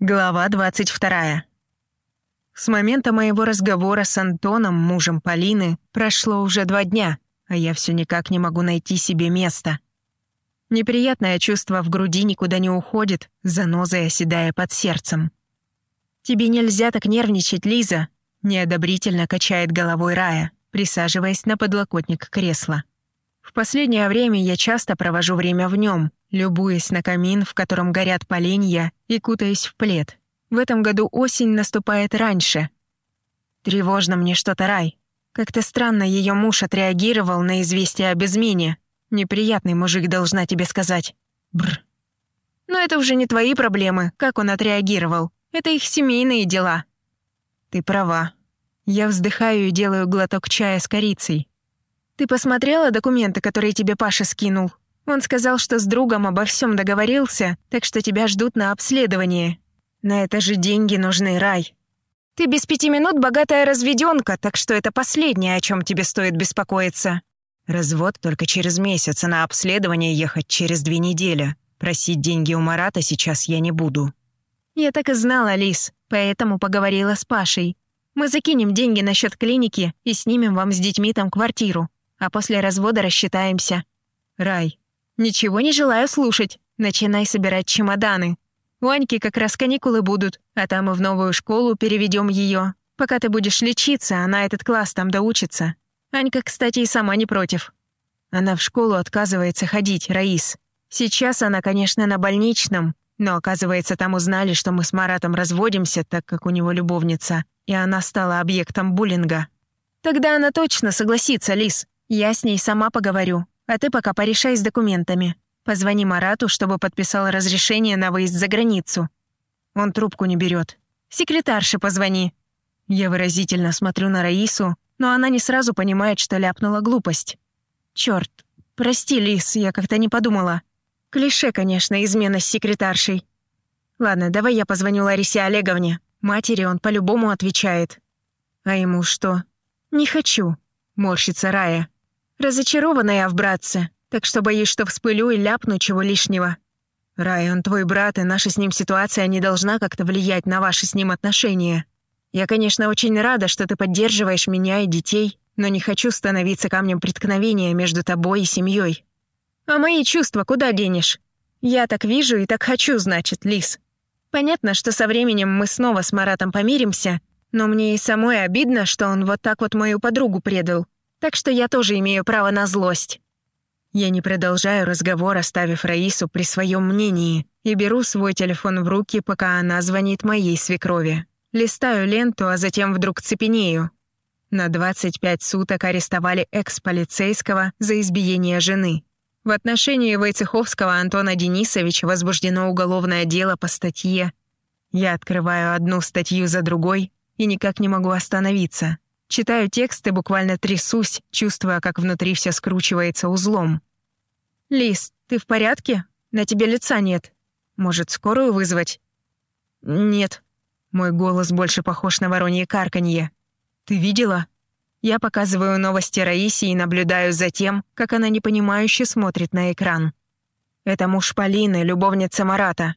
Глава 22. С момента моего разговора с Антоном, мужем Полины, прошло уже два дня, а я все никак не могу найти себе места. Неприятное чувство в груди никуда не уходит, занозой оседая под сердцем. «Тебе нельзя так нервничать, Лиза», — неодобрительно качает головой Рая, присаживаясь на подлокотник кресла. В последнее время я часто провожу время в нем, любуясь на камин, в котором горят поленья, и кутаясь в плед. В этом году осень наступает раньше. Тревожно мне что-то, Рай. Как-то странно ее муж отреагировал на известие об измене. Неприятный мужик, должна тебе сказать. Бр. Но это уже не твои проблемы, как он отреагировал. Это их семейные дела. Ты права. Я вздыхаю и делаю глоток чая с корицей. Ты посмотрела документы, которые тебе Паша скинул? Он сказал, что с другом обо всем договорился, так что тебя ждут на обследование. На это же деньги нужны, Рай. Ты без пяти минут богатая разведенка, так что это последнее, о чем тебе стоит беспокоиться. Развод только через месяц, а на обследование ехать через две недели. Просить деньги у Марата сейчас я не буду. Я так и знала, Лис, поэтому поговорила с Пашей. Мы закинем деньги на счет клиники и снимем вам с детьми там квартиру а после развода рассчитаемся. Рай, ничего не желаю слушать. Начинай собирать чемоданы. У Аньки как раз каникулы будут, а там мы в новую школу переведем ее. Пока ты будешь лечиться, она этот класс там доучится. Анька, кстати, и сама не против. Она в школу отказывается ходить, Раис. Сейчас она, конечно, на больничном, но, оказывается, там узнали, что мы с Маратом разводимся, так как у него любовница, и она стала объектом буллинга. Тогда она точно согласится, Лис. Я с ней сама поговорю, а ты пока порешай с документами. Позвони Марату, чтобы подписал разрешение на выезд за границу. Он трубку не берет. Секретарше позвони. Я выразительно смотрю на Раису, но она не сразу понимает, что ляпнула глупость. Черт, прости, Лис, я как-то не подумала. Клише, конечно, измена с секретаршей. Ладно, давай я позвоню Ларисе Олеговне. Матери он по-любому отвечает. А ему что? Не хочу, морщится Рая. Разочарована я в братце, так что боюсь, что вспылю и ляпну чего лишнего. Рай, он твой брат, и наша с ним ситуация не должна как-то влиять на ваши с ним отношения. Я, конечно, очень рада, что ты поддерживаешь меня и детей, но не хочу становиться камнем преткновения между тобой и семьей. А мои чувства куда денешь? Я так вижу и так хочу, значит, Лис. Понятно, что со временем мы снова с Маратом помиримся, но мне и самой обидно, что он вот так вот мою подругу предал. Так что я тоже имею право на злость. Я не продолжаю разговор, оставив Раису при своем мнении, и беру свой телефон в руки, пока она звонит моей свекрови. Листаю ленту, а затем вдруг цепенею. На 25 суток арестовали экс-полицейского за избиение жены. В отношении Войцеховского Антона Денисовича возбуждено уголовное дело по статье. Я открываю одну статью за другой и никак не могу остановиться. Читаю текст и буквально трясусь, чувствуя, как внутри все скручивается узлом. «Лис, ты в порядке? На тебе лица нет. Может, скорую вызвать?» «Нет». Мой голос больше похож на воронье карканье. «Ты видела?» Я показываю новости Раисе и наблюдаю за тем, как она непонимающе смотрит на экран. Это муж Полины, любовница Марата.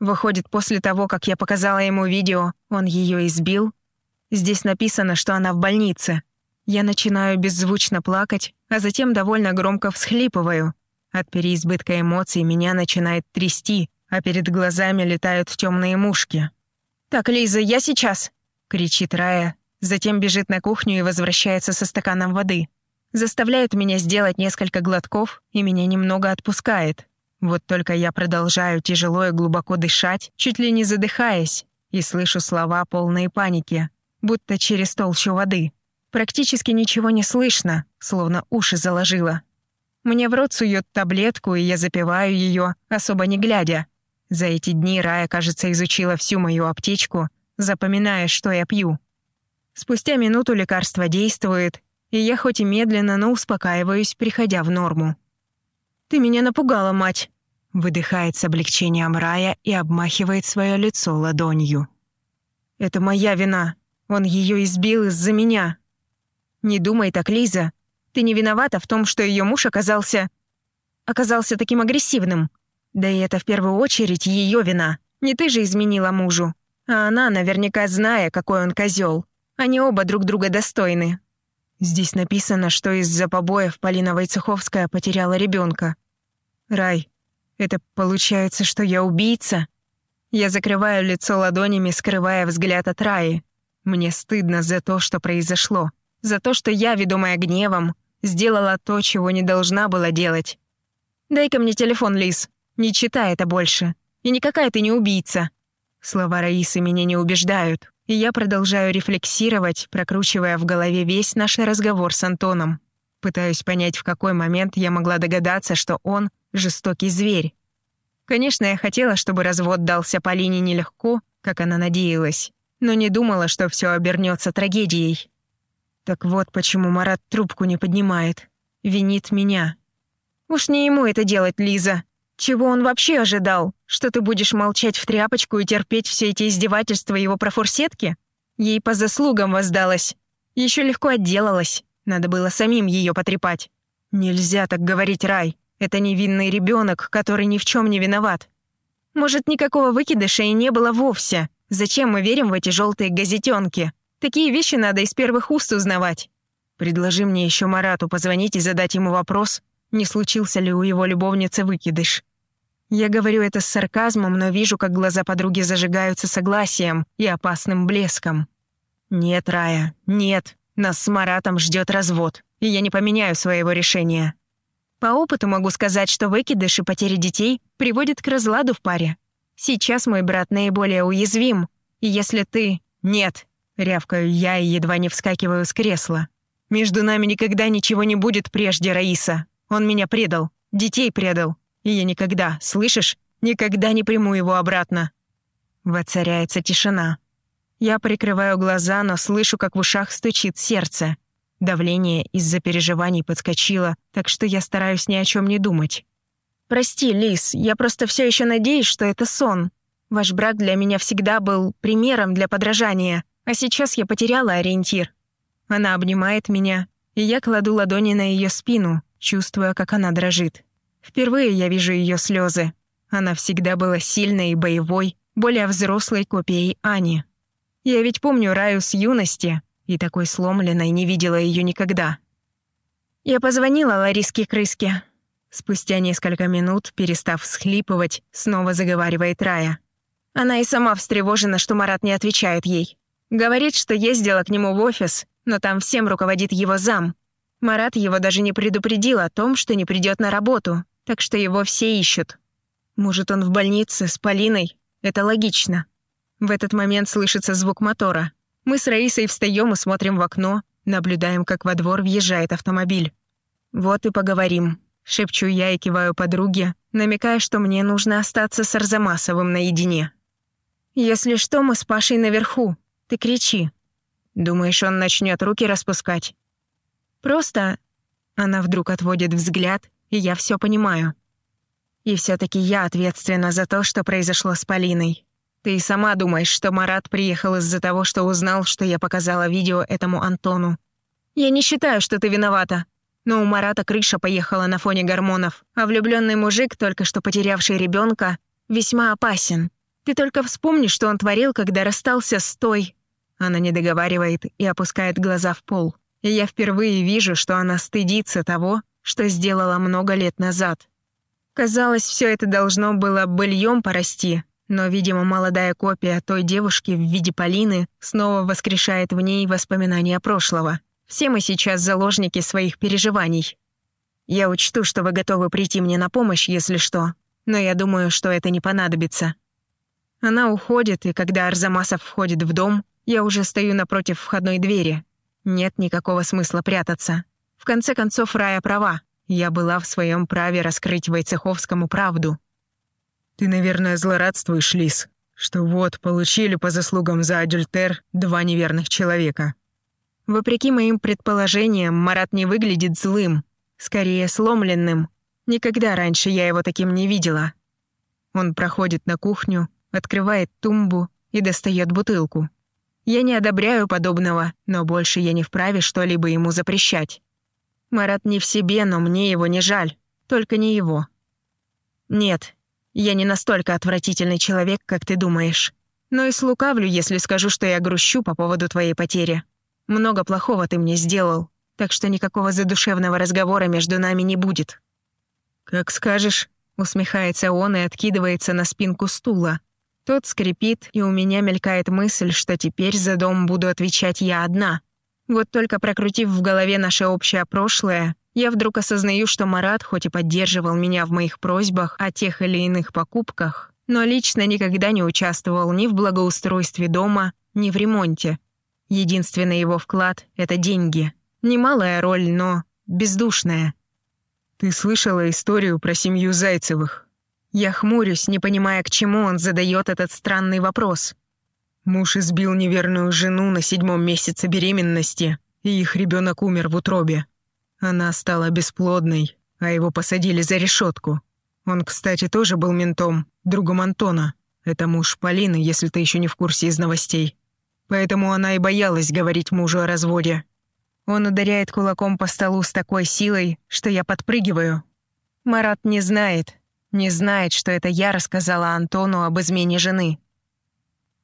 Выходит, после того, как я показала ему видео, он ее избил Здесь написано, что она в больнице. Я начинаю беззвучно плакать, а затем довольно громко всхлипываю. От переизбытка эмоций меня начинает трясти, а перед глазами летают темные мушки. «Так, Лиза, я сейчас!» — кричит Рая, затем бежит на кухню и возвращается со стаканом воды. Заставляет меня сделать несколько глотков и меня немного отпускает. Вот только я продолжаю тяжело и глубоко дышать, чуть ли не задыхаясь, и слышу слова полные паники будто через толщу воды. Практически ничего не слышно, словно уши заложило. Мне в рот суют таблетку, и я запиваю ее, особо не глядя. За эти дни Рая, кажется, изучила всю мою аптечку, запоминая, что я пью. Спустя минуту лекарство действует, и я хоть и медленно, но успокаиваюсь, приходя в норму. «Ты меня напугала, мать!» Выдыхает с облегчением Рая и обмахивает свое лицо ладонью. «Это моя вина. Он ее избил из-за меня. Не думай так, Лиза. Ты не виновата в том, что ее муж оказался... оказался таким агрессивным. Да и это в первую очередь ее вина. Не ты же изменила мужу, а она, наверняка зная, какой он козел. Они оба друг друга достойны. Здесь написано, что из-за побоев Полина Войцеховская потеряла ребенка. Рай, это получается, что я убийца? Я закрываю лицо ладонями, скрывая взгляд от Раи. Мне стыдно за то, что произошло. За то, что я, ведомая гневом, сделала то, чего не должна была делать. «Дай-ка мне телефон, Лис. Не читай это больше. И никакая ты не убийца». Слова Раисы меня не убеждают, и я продолжаю рефлексировать, прокручивая в голове весь наш разговор с Антоном. Пытаюсь понять, в какой момент я могла догадаться, что он — жестокий зверь. Конечно, я хотела, чтобы развод дался Полине нелегко, как она надеялась, но не думала, что все обернется трагедией. Так вот почему Марат трубку не поднимает. Винит меня. Уж не ему это делать, Лиза. Чего он вообще ожидал? Что ты будешь молчать в тряпочку и терпеть все эти издевательства его профурсетки? Ей по заслугам воздалось. Еще легко отделалась. Надо было самим ее потрепать. Нельзя так говорить, Рай. Это невинный ребенок, который ни в чем не виноват. Может, никакого выкидыша и не было вовсе. Зачем мы верим в эти желтые газетенки? Такие вещи надо из первых уст узнавать. Предложи мне еще Марату позвонить и задать ему вопрос, не случился ли у его любовницы выкидыш. Я говорю это с сарказмом, но вижу, как глаза подруги зажигаются согласием и опасным блеском. «Нет, Рая, нет, нас с Маратом ждет развод, и я не поменяю своего решения. По опыту могу сказать, что выкидыш и потеря детей приводят к разладу в паре. Сейчас мой брат наиболее уязвим, и если ты... Нет, Рявкаю я и едва не вскакиваю с кресла. «Между нами никогда ничего не будет прежде, Раиса. Он меня предал, детей предал. И я никогда, слышишь, никогда не приму его обратно». Воцаряется тишина. Я прикрываю глаза, но слышу, как в ушах стучит сердце. Давление из-за переживаний подскочило, так что я стараюсь ни о чем не думать. «Прости, Лис, я просто все еще надеюсь, что это сон. Ваш брак для меня всегда был примером для подражания. А сейчас я потеряла ориентир. Она обнимает меня, и я кладу ладони на ее спину, чувствуя, как она дрожит. Впервые я вижу ее слезы. Она всегда была сильной и боевой, более взрослой копией Ани. Я ведь помню Раю с юности, и такой сломленной не видела ее никогда. Я позвонила Лариске Крыске. Спустя несколько минут, перестав всхлипывать, снова заговаривает Рая. Она и сама встревожена, что Марат не отвечает ей. Говорит, что ездила к нему в офис, но там всем руководит его зам. Марат его даже не предупредил о том, что не придет на работу, так что его все ищут. Может, он в больнице с Полиной? Это логично. В этот момент слышится звук мотора. Мы с Раисой встаем и смотрим в окно, наблюдаем, как во двор въезжает автомобиль. «Вот и поговорим», — шепчу я и киваю подруге, намекая, что мне нужно остаться с Арзамасовым наедине. «Если что, мы с Пашей наверху», ты кричи. Думаешь, он начнет руки распускать? Просто... Она вдруг отводит взгляд, и я все понимаю. И все таки я ответственна за то, что произошло с Полиной. Ты и сама думаешь, что Марат приехал из-за того, что узнал, что я показала видео этому Антону. Я не считаю, что ты виновата. Но у Марата крыша поехала на фоне гормонов, а влюбленный мужик, только что потерявший ребенка, весьма опасен. Ты только вспомни, что он творил, когда расстался с той, она не договаривает и опускает глаза в пол. И я впервые вижу, что она стыдится того, что сделала много лет назад. Казалось, все это должно было быльем порасти, но, видимо, молодая копия той девушки в виде Полины снова воскрешает в ней воспоминания прошлого. Все мы сейчас заложники своих переживаний. Я учту, что вы готовы прийти мне на помощь, если что, но я думаю, что это не понадобится. Она уходит, и когда Арзамасов входит в дом, я уже стою напротив входной двери. Нет никакого смысла прятаться. В конце концов, Рая права. Я была в своем праве раскрыть Войцеховскому правду. «Ты, наверное, злорадствуешь, Лис, что вот, получили по заслугам за адюльтер два неверных человека». Вопреки моим предположениям, Марат не выглядит злым, скорее сломленным. Никогда раньше я его таким не видела. Он проходит на кухню, открывает тумбу и достает бутылку. Я не одобряю подобного, но больше я не вправе что-либо ему запрещать. Марат не в себе, но мне его не жаль. Только не его. Нет, Я не настолько отвратительный человек, как ты думаешь. Но и слукавлю, если скажу, что я грущу по поводу твоей потери. Много плохого ты мне сделал, так что никакого задушевного разговора между нами не будет». «Как скажешь», — усмехается он и откидывается на спинку стула. Тот скрипит, и у меня мелькает мысль, что теперь за дом буду отвечать я одна. Вот только прокрутив в голове наше общее прошлое, я вдруг осознаю, что Марат хоть и поддерживал меня в моих просьбах о тех или иных покупках, но лично никогда не участвовал ни в благоустройстве дома, ни в ремонте. Единственный его вклад — это деньги. Немалая роль, но бездушная. «Ты слышала историю про семью Зайцевых?» Я хмурюсь, не понимая, к чему он задает этот странный вопрос. Муж избил неверную жену на седьмом месяце беременности, и их ребенок умер в утробе. Она стала бесплодной, а его посадили за решетку. Он, кстати, тоже был ментом, другом Антона. Это муж Полины, если ты еще не в курсе из новостей. Поэтому она и боялась говорить мужу о разводе. Он ударяет кулаком по столу с такой силой, что я подпрыгиваю. Марат не знает, не знает, что это я рассказала Антону об измене жены.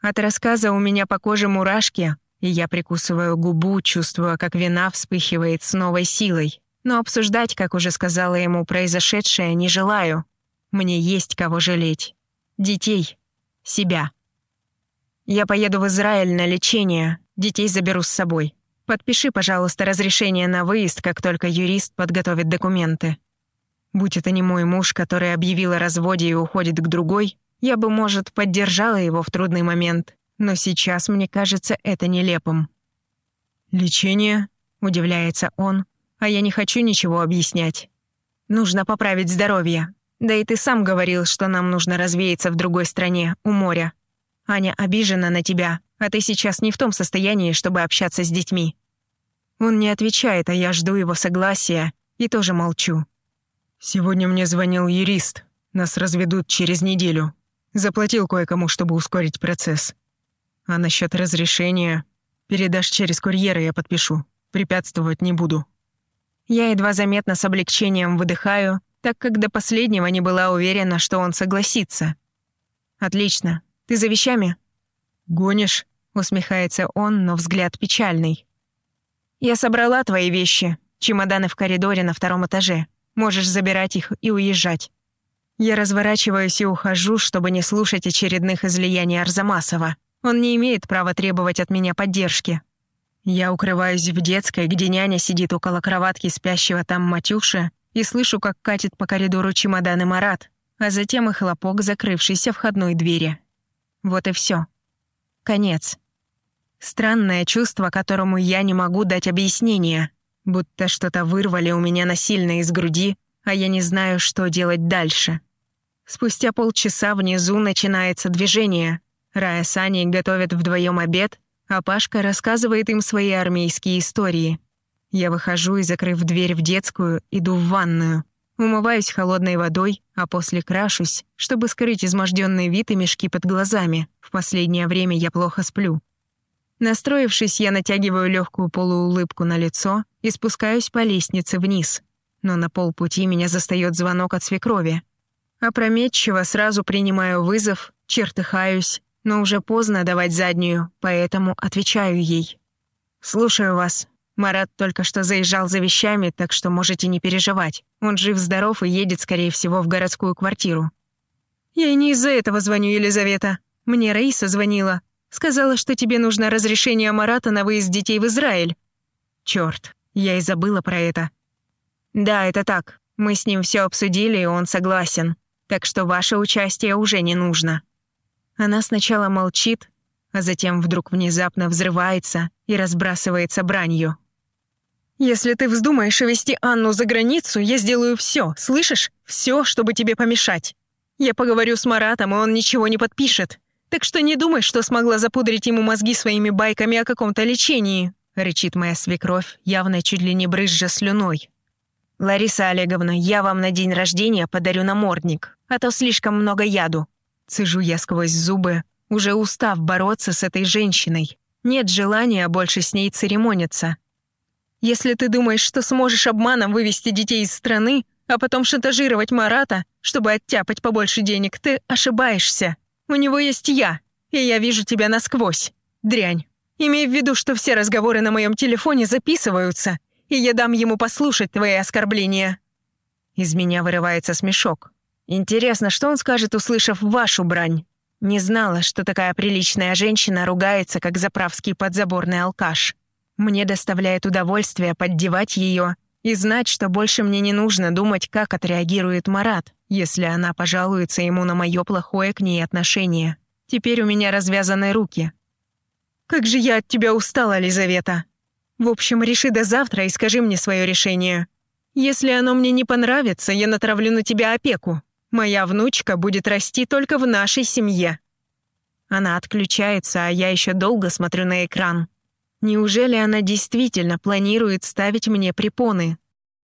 От рассказа у меня по коже мурашки, и я прикусываю губу, чувствуя, как вина вспыхивает с новой силой. Но обсуждать, как уже сказала ему, произошедшее не желаю. Мне есть кого жалеть. Детей. Себя. Я поеду в Израиль на лечение. Детей заберу с собой. Подпиши, пожалуйста, разрешение на выезд, как только юрист подготовит документы. Будь это не мой муж, который объявил о разводе и уходит к другой, я бы, может, поддержала его в трудный момент но сейчас мне кажется это нелепым. «Лечение?» — удивляется он, а я не хочу ничего объяснять. «Нужно поправить здоровье. Да и ты сам говорил, что нам нужно развеяться в другой стране, у моря. Аня обижена на тебя, а ты сейчас не в том состоянии, чтобы общаться с детьми». Он не отвечает, а я жду его согласия и тоже молчу. «Сегодня мне звонил юрист. Нас разведут через неделю. Заплатил кое-кому, чтобы ускорить процесс. А насчет разрешения передашь через курьера, я подпишу. Препятствовать не буду. Я едва заметно с облегчением выдыхаю, так как до последнего не была уверена, что он согласится. «Отлично. Ты за вещами?» «Гонишь?» — усмехается он, но взгляд печальный. «Я собрала твои вещи. Чемоданы в коридоре на втором этаже. Можешь забирать их и уезжать». Я разворачиваюсь и ухожу, чтобы не слушать очередных излияний Арзамасова. Он не имеет права требовать от меня поддержки. Я укрываюсь в детской, где няня сидит около кроватки спящего там Матюши, и слышу, как катит по коридору чемоданы Марат, а затем и хлопок закрывшейся входной двери. Вот и все. Конец. Странное чувство, которому я не могу дать объяснение, будто что-то вырвали у меня насильно из груди, а я не знаю, что делать дальше. Спустя полчаса внизу начинается движение — Рая с Аней готовят вдвоем обед, а Пашка рассказывает им свои армейские истории. Я выхожу и, закрыв дверь в детскую, иду в ванную. Умываюсь холодной водой, а после крашусь, чтобы скрыть изможденный вид и мешки под глазами. В последнее время я плохо сплю. Настроившись, я натягиваю легкую полуулыбку на лицо и спускаюсь по лестнице вниз. Но на полпути меня застает звонок от свекрови. Опрометчиво сразу принимаю вызов, чертыхаюсь но уже поздно давать заднюю, поэтому отвечаю ей. «Слушаю вас. Марат только что заезжал за вещами, так что можете не переживать. Он жив-здоров и едет, скорее всего, в городскую квартиру». «Я и не из-за этого звоню, Елизавета. Мне Раиса звонила. Сказала, что тебе нужно разрешение Марата на выезд детей в Израиль». «Чёрт, я и забыла про это». «Да, это так. Мы с ним все обсудили, и он согласен. Так что ваше участие уже не нужно». Она сначала молчит, а затем вдруг внезапно взрывается и разбрасывается бранью. «Если ты вздумаешь вести Анну за границу, я сделаю все, слышишь? Все, чтобы тебе помешать. Я поговорю с Маратом, и он ничего не подпишет. Так что не думай, что смогла запудрить ему мозги своими байками о каком-то лечении», — рычит моя свекровь, явно чуть ли не брызжа слюной. «Лариса Олеговна, я вам на день рождения подарю намордник, а то слишком много яду. Цежу я сквозь зубы, уже устав бороться с этой женщиной. Нет желания больше с ней церемониться. Если ты думаешь, что сможешь обманом вывести детей из страны, а потом шантажировать Марата, чтобы оттяпать побольше денег, ты ошибаешься. У него есть я, и я вижу тебя насквозь. Дрянь. Имей в виду, что все разговоры на моем телефоне записываются, и я дам ему послушать твои оскорбления». Из меня вырывается смешок. Интересно, что он скажет, услышав вашу брань? Не знала, что такая приличная женщина ругается, как заправский подзаборный алкаш. Мне доставляет удовольствие поддевать ее и знать, что больше мне не нужно думать, как отреагирует Марат, если она пожалуется ему на мое плохое к ней отношение. Теперь у меня развязаны руки. «Как же я от тебя устала, Лизавета!» «В общем, реши до завтра и скажи мне свое решение. Если оно мне не понравится, я натравлю на тебя опеку. Моя внучка будет расти только в нашей семье». Она отключается, а я еще долго смотрю на экран. Неужели она действительно планирует ставить мне препоны?